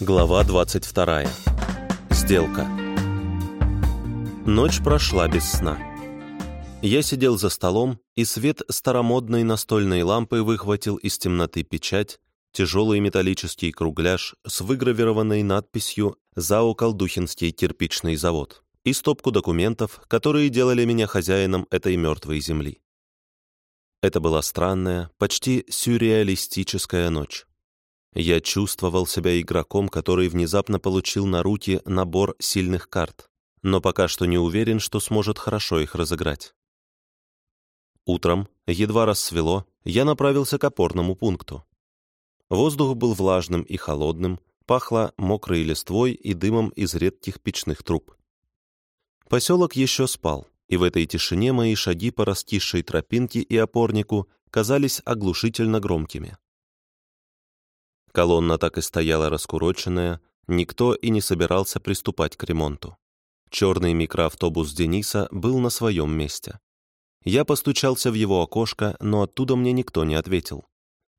Глава 22. Сделка. Ночь прошла без сна. Я сидел за столом, и свет старомодной настольной лампы выхватил из темноты печать, тяжелый металлический кругляш с выгравированной надписью «ЗАО Колдухинский кирпичный завод» и стопку документов, которые делали меня хозяином этой мертвой земли. Это была странная, почти сюрреалистическая ночь. Я чувствовал себя игроком, который внезапно получил на руки набор сильных карт, но пока что не уверен, что сможет хорошо их разыграть. Утром, едва рассвело, я направился к опорному пункту. Воздух был влажным и холодным, пахло мокрой листвой и дымом из редких печных труб. Поселок еще спал, и в этой тишине мои шаги по раскисшей тропинке и опорнику казались оглушительно громкими. Колонна так и стояла раскуроченная, никто и не собирался приступать к ремонту. Черный микроавтобус Дениса был на своем месте. Я постучался в его окошко, но оттуда мне никто не ответил.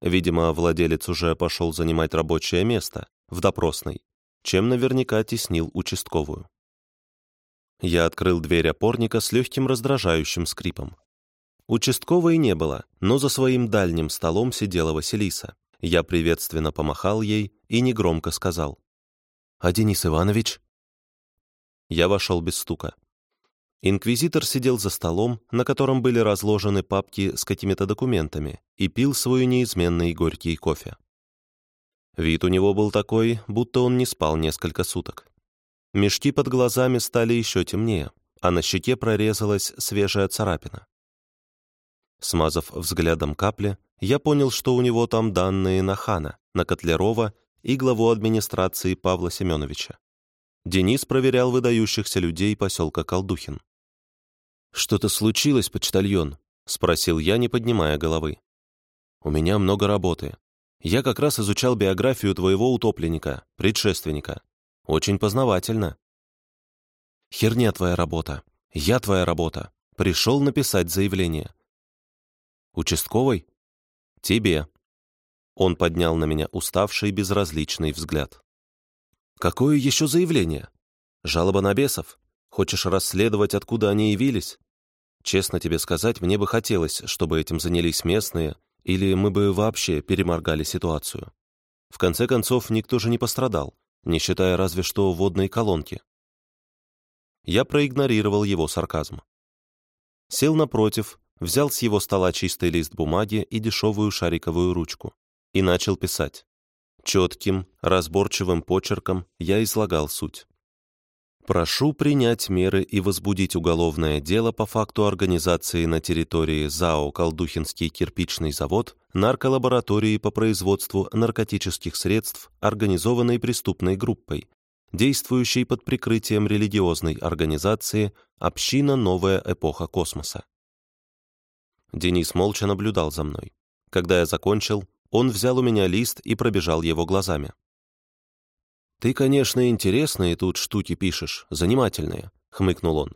Видимо, владелец уже пошел занимать рабочее место, в допросной, чем наверняка теснил участковую. Я открыл дверь опорника с легким раздражающим скрипом. Участковой не было, но за своим дальним столом сидела Василиса. Я приветственно помахал ей и негромко сказал. «А Денис Иванович?» Я вошел без стука. Инквизитор сидел за столом, на котором были разложены папки с какими-то документами, и пил свой неизменный горький кофе. Вид у него был такой, будто он не спал несколько суток. Мешки под глазами стали еще темнее, а на щеке прорезалась свежая царапина. Смазав взглядом капли, я понял, что у него там данные на Хана, на Котлярова и главу администрации Павла Семеновича. Денис проверял выдающихся людей поселка Колдухин. «Что-то случилось, почтальон?» — спросил я, не поднимая головы. «У меня много работы. Я как раз изучал биографию твоего утопленника, предшественника. Очень познавательно». «Херня твоя работа. Я твоя работа. Пришел написать заявление». «Участковый?» «Тебе». Он поднял на меня уставший, безразличный взгляд. «Какое еще заявление? Жалоба на бесов? Хочешь расследовать, откуда они явились? Честно тебе сказать, мне бы хотелось, чтобы этим занялись местные, или мы бы вообще переморгали ситуацию. В конце концов, никто же не пострадал, не считая разве что водной колонки. Я проигнорировал его сарказм. Сел напротив, взял с его стола чистый лист бумаги и дешевую шариковую ручку и начал писать. Четким, разборчивым почерком я излагал суть. Прошу принять меры и возбудить уголовное дело по факту организации на территории ЗАО «Колдухинский кирпичный завод» нарколаборатории по производству наркотических средств, организованной преступной группой, действующей под прикрытием религиозной организации «Община. Новая эпоха космоса». Денис молча наблюдал за мной. Когда я закончил, он взял у меня лист и пробежал его глазами. «Ты, конечно, интересные тут штуки пишешь, занимательные», — хмыкнул он.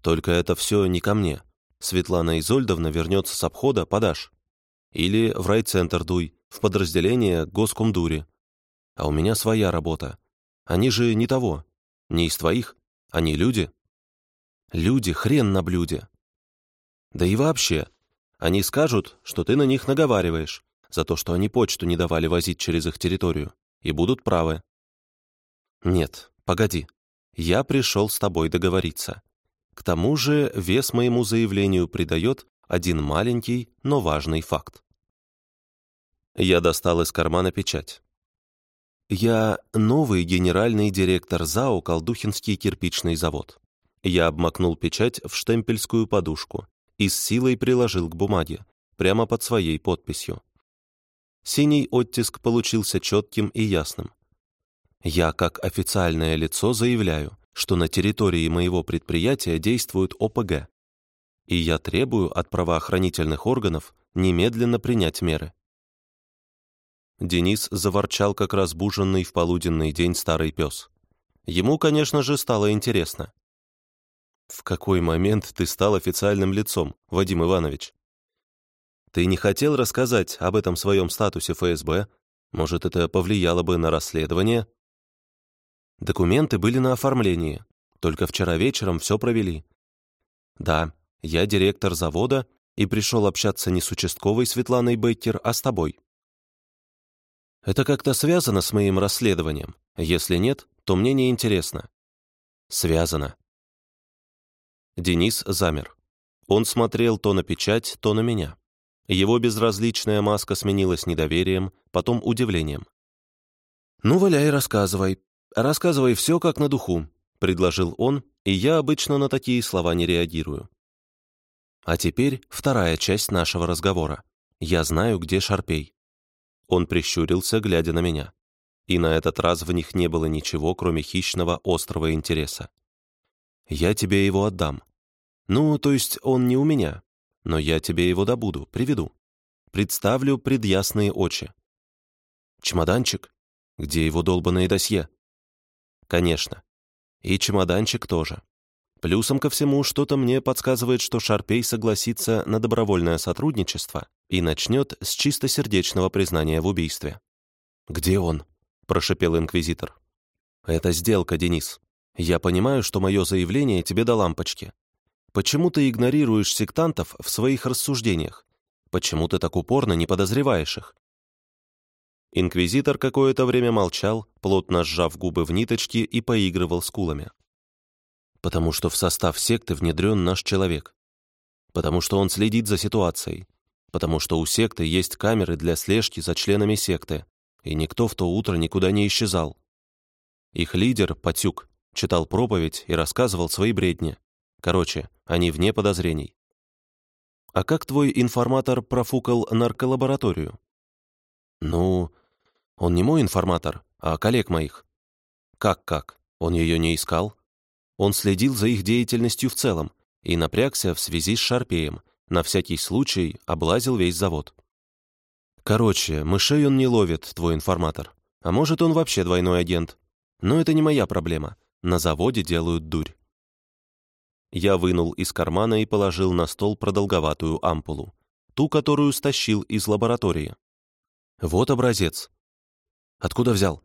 «Только это все не ко мне. Светлана Изольдовна вернется с обхода, подашь. Или в райцентр дуй, в подразделение Госкомдури. А у меня своя работа. Они же не того. Не из твоих. Они люди. Люди, хрен на блюде. Да и вообще, они скажут, что ты на них наговариваешь, за то, что они почту не давали возить через их территорию, и будут правы. Нет, погоди. Я пришел с тобой договориться. К тому же вес моему заявлению придает один маленький, но важный факт. Я достал из кармана печать. Я новый генеральный директор ЗАО «Колдухинский кирпичный завод». Я обмакнул печать в штемпельскую подушку и с силой приложил к бумаге, прямо под своей подписью. Синий оттиск получился четким и ясным. Я, как официальное лицо, заявляю, что на территории моего предприятия действует ОПГ, и я требую от правоохранительных органов немедленно принять меры. Денис заворчал, как разбуженный в полуденный день старый пес. Ему, конечно же, стало интересно. «В какой момент ты стал официальным лицом, Вадим Иванович?» «Ты не хотел рассказать об этом своем статусе ФСБ? Может, это повлияло бы на расследование?» Документы были на оформлении. Только вчера вечером все провели. Да, я директор завода и пришел общаться не с участковой Светланой Бейкер, а с тобой. Это как-то связано с моим расследованием? Если нет, то мне не интересно. Связано. Денис замер. Он смотрел то на печать, то на меня. Его безразличная маска сменилась недоверием, потом удивлением. «Ну, валяй, рассказывай. Рассказывай все как на духу», — предложил он, и я обычно на такие слова не реагирую. А теперь вторая часть нашего разговора. Я знаю, где Шарпей. Он прищурился, глядя на меня. И на этот раз в них не было ничего, кроме хищного острого интереса. «Я тебе его отдам. Ну, то есть он не у меня, но я тебе его добуду, приведу. Представлю пред ясные очи. Чемоданчик? Где его долбанное досье? Конечно. И чемоданчик тоже. Плюсом ко всему, что-то мне подсказывает, что Шарпей согласится на добровольное сотрудничество и начнет с чистосердечного признания в убийстве. «Где он?» — прошепел инквизитор. «Это сделка, Денис. Я понимаю, что мое заявление тебе до лампочки. Почему ты игнорируешь сектантов в своих рассуждениях? Почему ты так упорно не подозреваешь их?» Инквизитор какое-то время молчал, плотно сжав губы в ниточки и поигрывал скулами потому что в состав секты внедрен наш человек, потому что он следит за ситуацией, потому что у секты есть камеры для слежки за членами секты, и никто в то утро никуда не исчезал. Их лидер, Патюк, читал проповедь и рассказывал свои бредни. Короче, они вне подозрений. «А как твой информатор профукал нарколабораторию?» «Ну, он не мой информатор, а коллег моих». «Как-как? Он ее не искал?» Он следил за их деятельностью в целом и напрягся в связи с Шарпеем, на всякий случай облазил весь завод. Короче, мышей он не ловит, твой информатор. А может, он вообще двойной агент. Но это не моя проблема. На заводе делают дурь. Я вынул из кармана и положил на стол продолговатую ампулу. Ту, которую стащил из лаборатории. Вот образец. Откуда взял?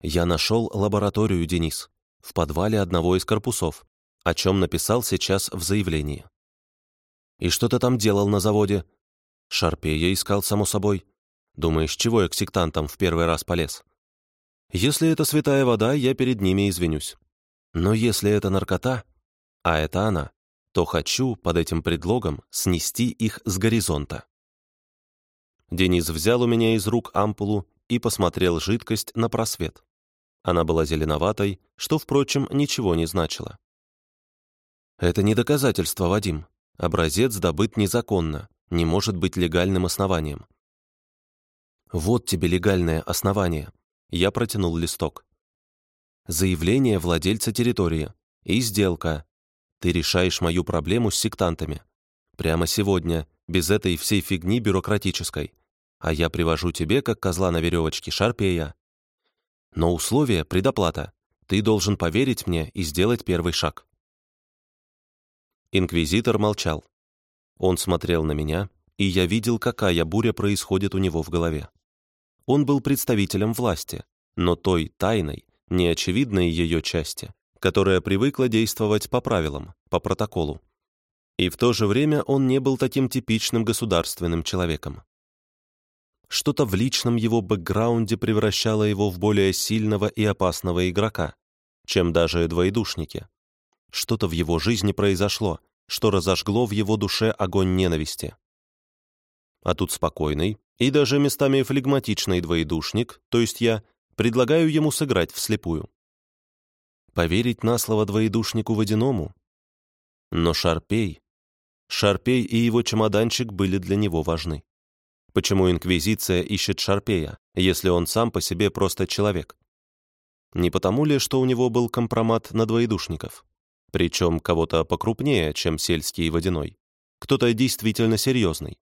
Я нашел лабораторию, Денис в подвале одного из корпусов, о чем написал сейчас в заявлении. «И что ты там делал на заводе?» «Шарпея искал, само собой. Думаешь, чего я к сектантам в первый раз полез?» «Если это святая вода, я перед ними извинюсь. Но если это наркота, а это она, то хочу под этим предлогом снести их с горизонта». Денис взял у меня из рук ампулу и посмотрел жидкость на просвет. Она была зеленоватой, что, впрочем, ничего не значило. «Это не доказательство, Вадим. Образец добыт незаконно, не может быть легальным основанием». «Вот тебе легальное основание». Я протянул листок. «Заявление владельца территории. И сделка. Ты решаешь мою проблему с сектантами. Прямо сегодня, без этой всей фигни бюрократической. А я привожу тебе, как козла на веревочке, шарпея. Но условие — предоплата. Ты должен поверить мне и сделать первый шаг». Инквизитор молчал. Он смотрел на меня, и я видел, какая буря происходит у него в голове. Он был представителем власти, но той тайной, неочевидной ее части, которая привыкла действовать по правилам, по протоколу. И в то же время он не был таким типичным государственным человеком. Что-то в личном его бэкграунде превращало его в более сильного и опасного игрока, чем даже двоедушники. Что-то в его жизни произошло, что разожгло в его душе огонь ненависти. А тут спокойный и даже местами флегматичный двоедушник, то есть я, предлагаю ему сыграть вслепую. Поверить на слово двоедушнику водяному? Но Шарпей... Шарпей и его чемоданчик были для него важны. Почему Инквизиция ищет Шарпея, если он сам по себе просто человек? Не потому ли, что у него был компромат на двоедушников? Причем кого-то покрупнее, чем сельский и водяной. Кто-то действительно серьезный.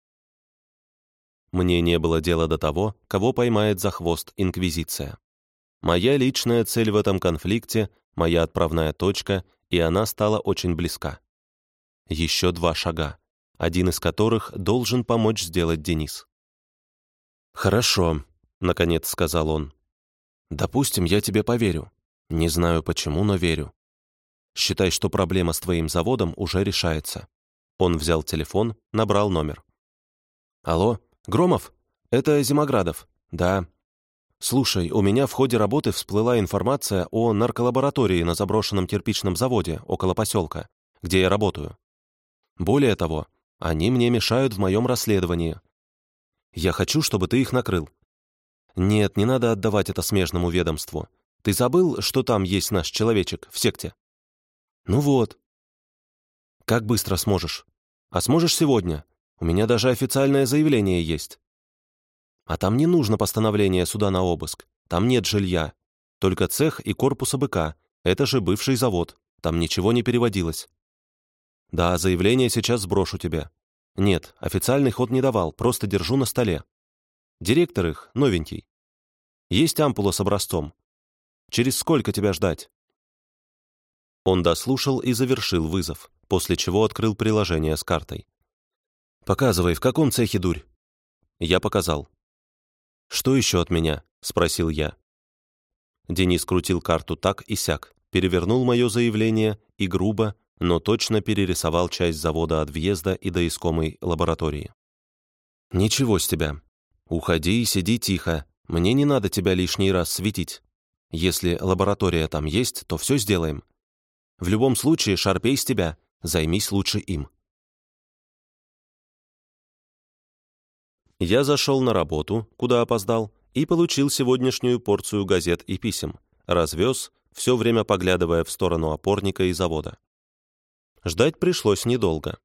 Мне не было дела до того, кого поймает за хвост Инквизиция. Моя личная цель в этом конфликте, моя отправная точка, и она стала очень близка. Еще два шага, один из которых должен помочь сделать Денис. «Хорошо», — наконец сказал он. «Допустим, я тебе поверю. Не знаю почему, но верю. Считай, что проблема с твоим заводом уже решается. Он взял телефон, набрал номер. Алло, Громов? Это Зимоградов. Да. Слушай, у меня в ходе работы всплыла информация о нарколаборатории на заброшенном кирпичном заводе около поселка, где я работаю. Более того, они мне мешают в моем расследовании. Я хочу, чтобы ты их накрыл. Нет, не надо отдавать это смежному ведомству. Ты забыл, что там есть наш человечек в секте? Ну вот. Как быстро сможешь? А сможешь сегодня? У меня даже официальное заявление есть. А там не нужно постановление суда на обыск. Там нет жилья. Только цех и корпус АБК. Это же бывший завод. Там ничего не переводилось. Да, заявление сейчас сброшу тебе. Нет, официальный ход не давал, просто держу на столе. Директор их, новенький. Есть ампула с образцом. Через сколько тебя ждать?» Он дослушал и завершил вызов, после чего открыл приложение с картой. «Показывай, в каком цехе дурь?» Я показал. «Что еще от меня?» — спросил я. Денис крутил карту так и сяк, перевернул мое заявление и грубо, но точно перерисовал часть завода от въезда и до искомой лаборатории. «Ничего с тебя. Уходи и сиди тихо. Мне не надо тебя лишний раз светить. Если лаборатория там есть, то все сделаем. В любом случае, шарпей с тебя, займись лучше им. Я зашел на работу, куда опоздал, и получил сегодняшнюю порцию газет и писем. Развез, все время поглядывая в сторону опорника и завода. Ждать пришлось недолго.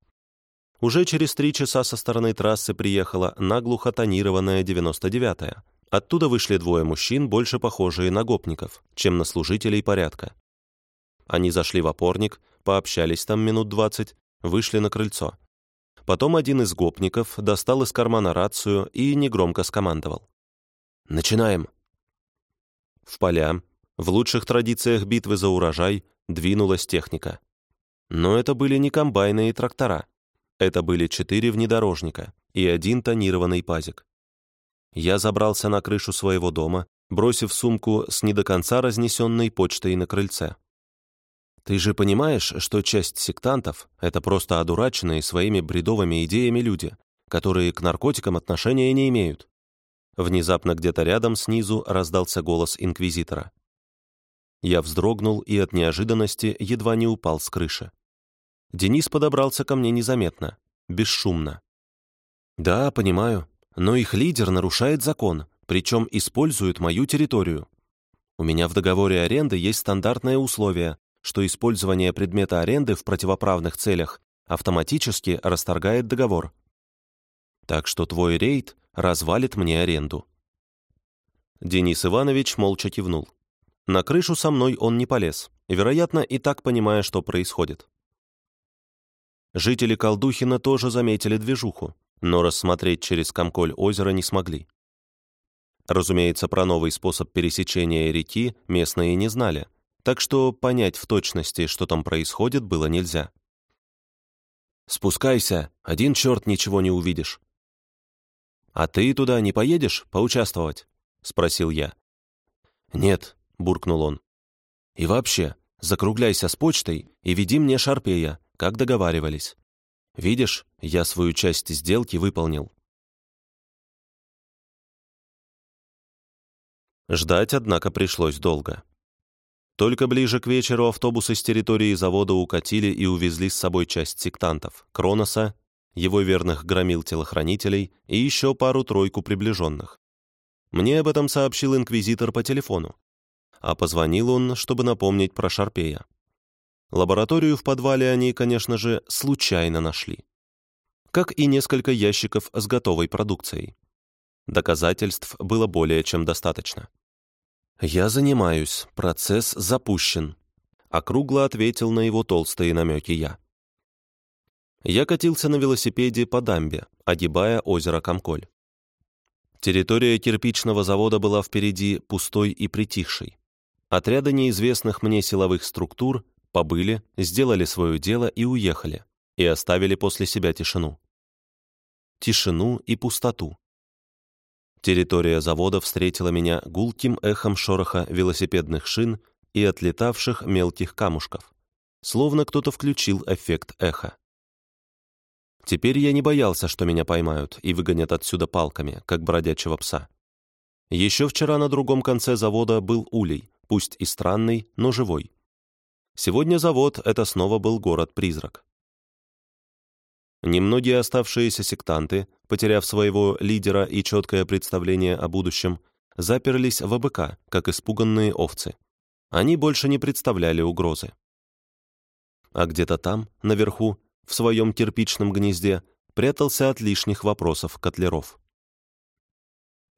Уже через три часа со стороны трассы приехала наглухо тонированная 99-я, Оттуда вышли двое мужчин, больше похожие на гопников, чем на служителей порядка. Они зашли в опорник, пообщались там минут двадцать, вышли на крыльцо. Потом один из гопников достал из кармана рацию и негромко скомандовал. «Начинаем!» В поля, в лучших традициях битвы за урожай, двинулась техника. Но это были не комбайны и трактора. Это были четыре внедорожника и один тонированный пазик. Я забрался на крышу своего дома, бросив сумку с не до конца разнесенной почтой на крыльце. Ты же понимаешь, что часть сектантов — это просто одураченные своими бредовыми идеями люди, которые к наркотикам отношения не имеют. Внезапно где-то рядом снизу раздался голос инквизитора. Я вздрогнул и от неожиданности едва не упал с крыши. Денис подобрался ко мне незаметно, бесшумно. «Да, понимаю но их лидер нарушает закон, причем использует мою территорию. У меня в договоре аренды есть стандартное условие, что использование предмета аренды в противоправных целях автоматически расторгает договор. Так что твой рейд развалит мне аренду. Денис Иванович молча кивнул. На крышу со мной он не полез, вероятно, и так понимая, что происходит. Жители Колдухина тоже заметили движуху, но рассмотреть через Комколь озеро не смогли. Разумеется, про новый способ пересечения реки местные не знали, так что понять в точности, что там происходит, было нельзя. «Спускайся, один черт ничего не увидишь». «А ты туда не поедешь поучаствовать?» — спросил я. «Нет», — буркнул он. «И вообще, закругляйся с почтой и веди мне Шарпея, как договаривались». Видишь, я свою часть сделки выполнил. Ждать, однако, пришлось долго. Только ближе к вечеру автобусы с территории завода укатили и увезли с собой часть сектантов, Кроноса, его верных громил телохранителей и еще пару-тройку приближенных. Мне об этом сообщил инквизитор по телефону, а позвонил он, чтобы напомнить про Шарпея. Лабораторию в подвале они, конечно же, случайно нашли. Как и несколько ящиков с готовой продукцией. Доказательств было более чем достаточно. «Я занимаюсь, процесс запущен», — округло ответил на его толстые намеки я. Я катился на велосипеде по дамбе, огибая озеро Комколь. Территория кирпичного завода была впереди пустой и притихшей. Отряды неизвестных мне силовых структур побыли, сделали свое дело и уехали, и оставили после себя тишину. Тишину и пустоту. Территория завода встретила меня гулким эхом шороха велосипедных шин и отлетавших мелких камушков, словно кто-то включил эффект эха. Теперь я не боялся, что меня поймают и выгонят отсюда палками, как бродячего пса. Еще вчера на другом конце завода был улей, пусть и странный, но живой. Сегодня завод — это снова был город-призрак. Немногие оставшиеся сектанты, потеряв своего лидера и четкое представление о будущем, заперлись в АБК, как испуганные овцы. Они больше не представляли угрозы. А где-то там, наверху, в своем кирпичном гнезде, прятался от лишних вопросов котлеров.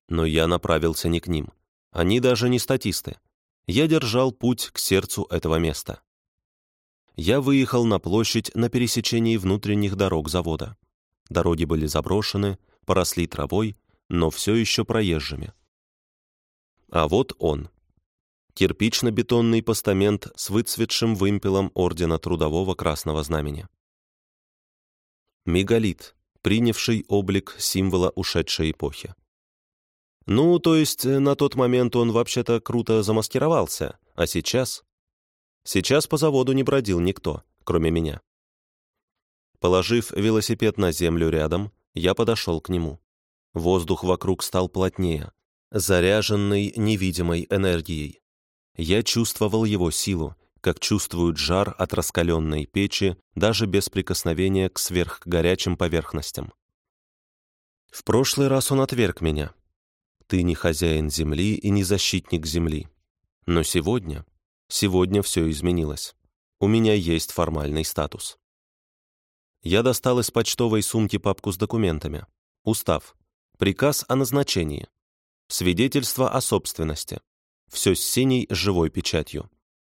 Но я направился не к ним. Они даже не статисты. Я держал путь к сердцу этого места я выехал на площадь на пересечении внутренних дорог завода. Дороги были заброшены, поросли травой, но все еще проезжими. А вот он. Кирпично-бетонный постамент с выцветшим вымпелом Ордена Трудового Красного Знамени. Мегалит, принявший облик символа ушедшей эпохи. Ну, то есть на тот момент он вообще-то круто замаскировался, а сейчас Сейчас по заводу не бродил никто, кроме меня. Положив велосипед на землю рядом, я подошел к нему. Воздух вокруг стал плотнее, заряженный невидимой энергией. Я чувствовал его силу, как чувствуют жар от раскаленной печи даже без прикосновения к сверхгорячим поверхностям. В прошлый раз он отверг меня. Ты не хозяин земли и не защитник земли. Но сегодня Сегодня все изменилось. У меня есть формальный статус. Я достал из почтовой сумки папку с документами. Устав. Приказ о назначении. Свидетельство о собственности. Все с синей живой печатью.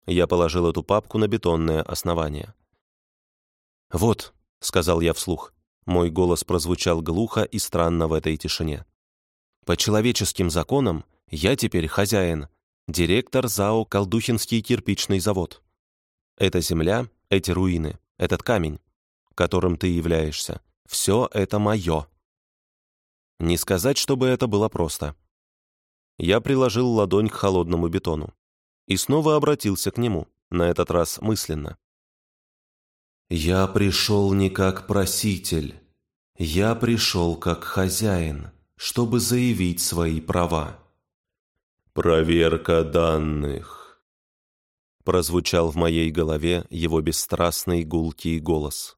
Я положил эту папку на бетонное основание. «Вот», — сказал я вслух. Мой голос прозвучал глухо и странно в этой тишине. «По человеческим законам я теперь хозяин, директор ЗАО «Колдухинский кирпичный завод». Эта земля, эти руины, этот камень, которым ты являешься, все это мое. Не сказать, чтобы это было просто. Я приложил ладонь к холодному бетону и снова обратился к нему, на этот раз мысленно. «Я пришел не как проситель, я пришел как хозяин, чтобы заявить свои права. «Проверка данных», — прозвучал в моей голове его бесстрастный гулкий голос.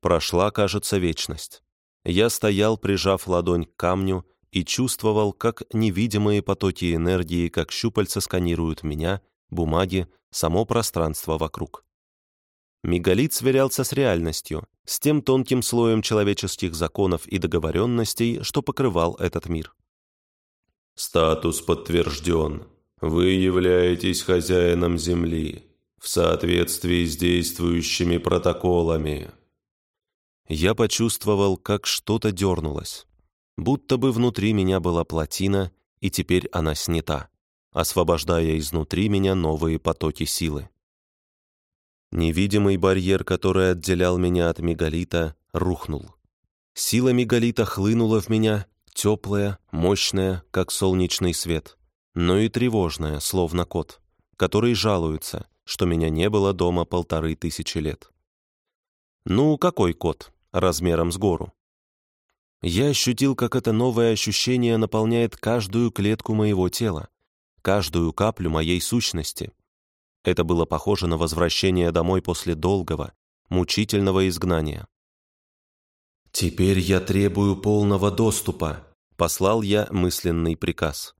Прошла, кажется, вечность. Я стоял, прижав ладонь к камню, и чувствовал, как невидимые потоки энергии, как щупальца сканируют меня, бумаги, само пространство вокруг. Мегалит сверялся с реальностью, с тем тонким слоем человеческих законов и договоренностей, что покрывал этот мир. Статус подтвержден. Вы являетесь хозяином Земли в соответствии с действующими протоколами. Я почувствовал, как что-то дернулось. Будто бы внутри меня была плотина, и теперь она снята, освобождая изнутри меня новые потоки силы. Невидимый барьер, который отделял меня от мегалита, рухнул. Сила мегалита хлынула в меня, Теплая, мощная, как солнечный свет, но и тревожная, словно кот, который жалуется, что меня не было дома полторы тысячи лет. Ну, какой кот, размером с гору? Я ощутил, как это новое ощущение наполняет каждую клетку моего тела, каждую каплю моей сущности. Это было похоже на возвращение домой после долгого, мучительного изгнания. «Теперь я требую полного доступа», — послал я мысленный приказ.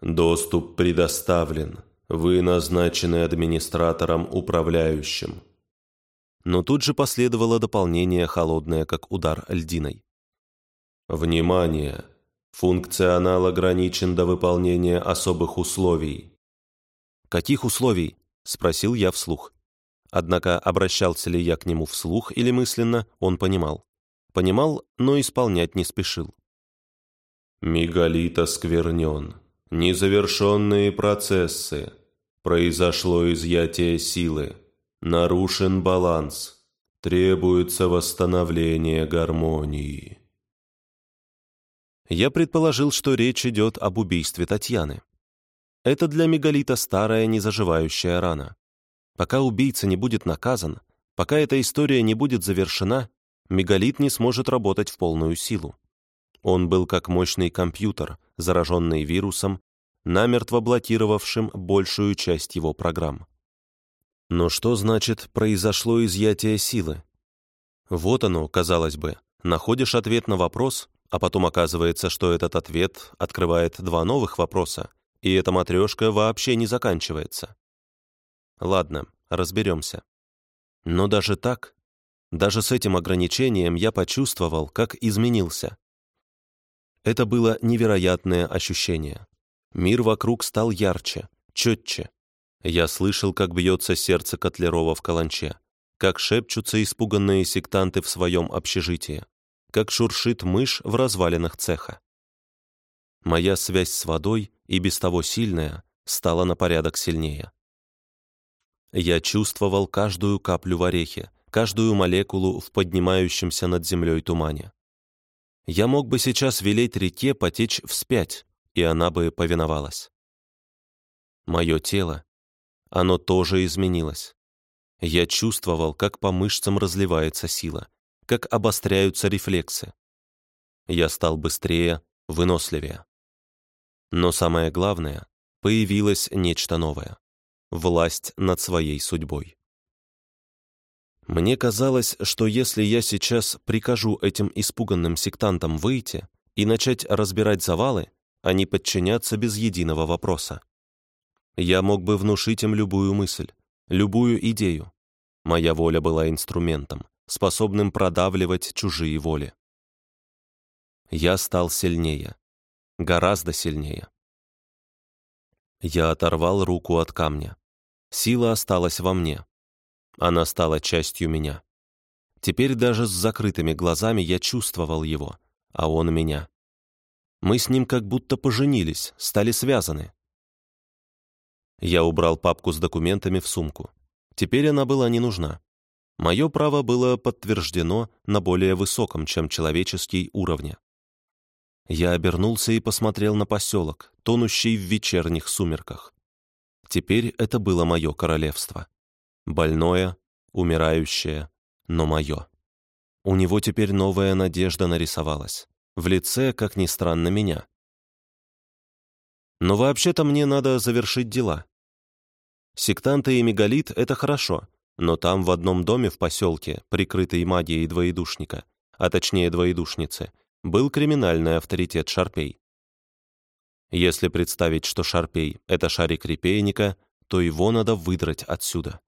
«Доступ предоставлен. Вы назначены администратором-управляющим». Но тут же последовало дополнение, холодное, как удар льдиной. «Внимание! Функционал ограничен до выполнения особых условий». «Каких условий?» — спросил я вслух. Однако обращался ли я к нему вслух или мысленно, он понимал. Понимал, но исполнять не спешил. Мегалит осквернен. Незавершенные процессы. Произошло изъятие силы. Нарушен баланс. Требуется восстановление гармонии. Я предположил, что речь идет об убийстве Татьяны. Это для мегалита старая незаживающая рана. Пока убийца не будет наказан, пока эта история не будет завершена, мегалит не сможет работать в полную силу. Он был как мощный компьютер, зараженный вирусом, намертво блокировавшим большую часть его программ. Но что значит «произошло изъятие силы»? Вот оно, казалось бы, находишь ответ на вопрос, а потом оказывается, что этот ответ открывает два новых вопроса, и эта матрешка вообще не заканчивается. Ладно, разберемся. Но даже так, даже с этим ограничением я почувствовал, как изменился. Это было невероятное ощущение. Мир вокруг стал ярче, четче. Я слышал, как бьется сердце Котлерова в каланче, как шепчутся испуганные сектанты в своем общежитии, как шуршит мышь в развалинах цеха. Моя связь с водой, и без того сильная, стала на порядок сильнее. Я чувствовал каждую каплю в орехе, каждую молекулу в поднимающемся над землей тумане. Я мог бы сейчас велеть реке потечь вспять, и она бы повиновалась. Мое тело, оно тоже изменилось. Я чувствовал, как по мышцам разливается сила, как обостряются рефлексы. Я стал быстрее, выносливее. Но самое главное, появилось нечто новое — власть над своей судьбой. Мне казалось, что если я сейчас прикажу этим испуганным сектантам выйти и начать разбирать завалы, они подчинятся без единого вопроса. Я мог бы внушить им любую мысль, любую идею. Моя воля была инструментом, способным продавливать чужие воли. Я стал сильнее, гораздо сильнее. Я оторвал руку от камня. Сила осталась во мне. Она стала частью меня. Теперь даже с закрытыми глазами я чувствовал его, а он меня. Мы с ним как будто поженились, стали связаны. Я убрал папку с документами в сумку. Теперь она была не нужна. Мое право было подтверждено на более высоком, чем человеческий уровне. Я обернулся и посмотрел на поселок, тонущий в вечерних сумерках. Теперь это было мое королевство. Больное, умирающее, но мое. У него теперь новая надежда нарисовалась. В лице, как ни странно, меня. Но вообще-то мне надо завершить дела. Сектанты и мегалит — это хорошо, но там в одном доме в поселке, прикрытый магией двоедушника, а точнее двоедушницы, был криминальный авторитет Шарпей. Если представить, что Шарпей — это шарик репейника, то его надо выдрать отсюда.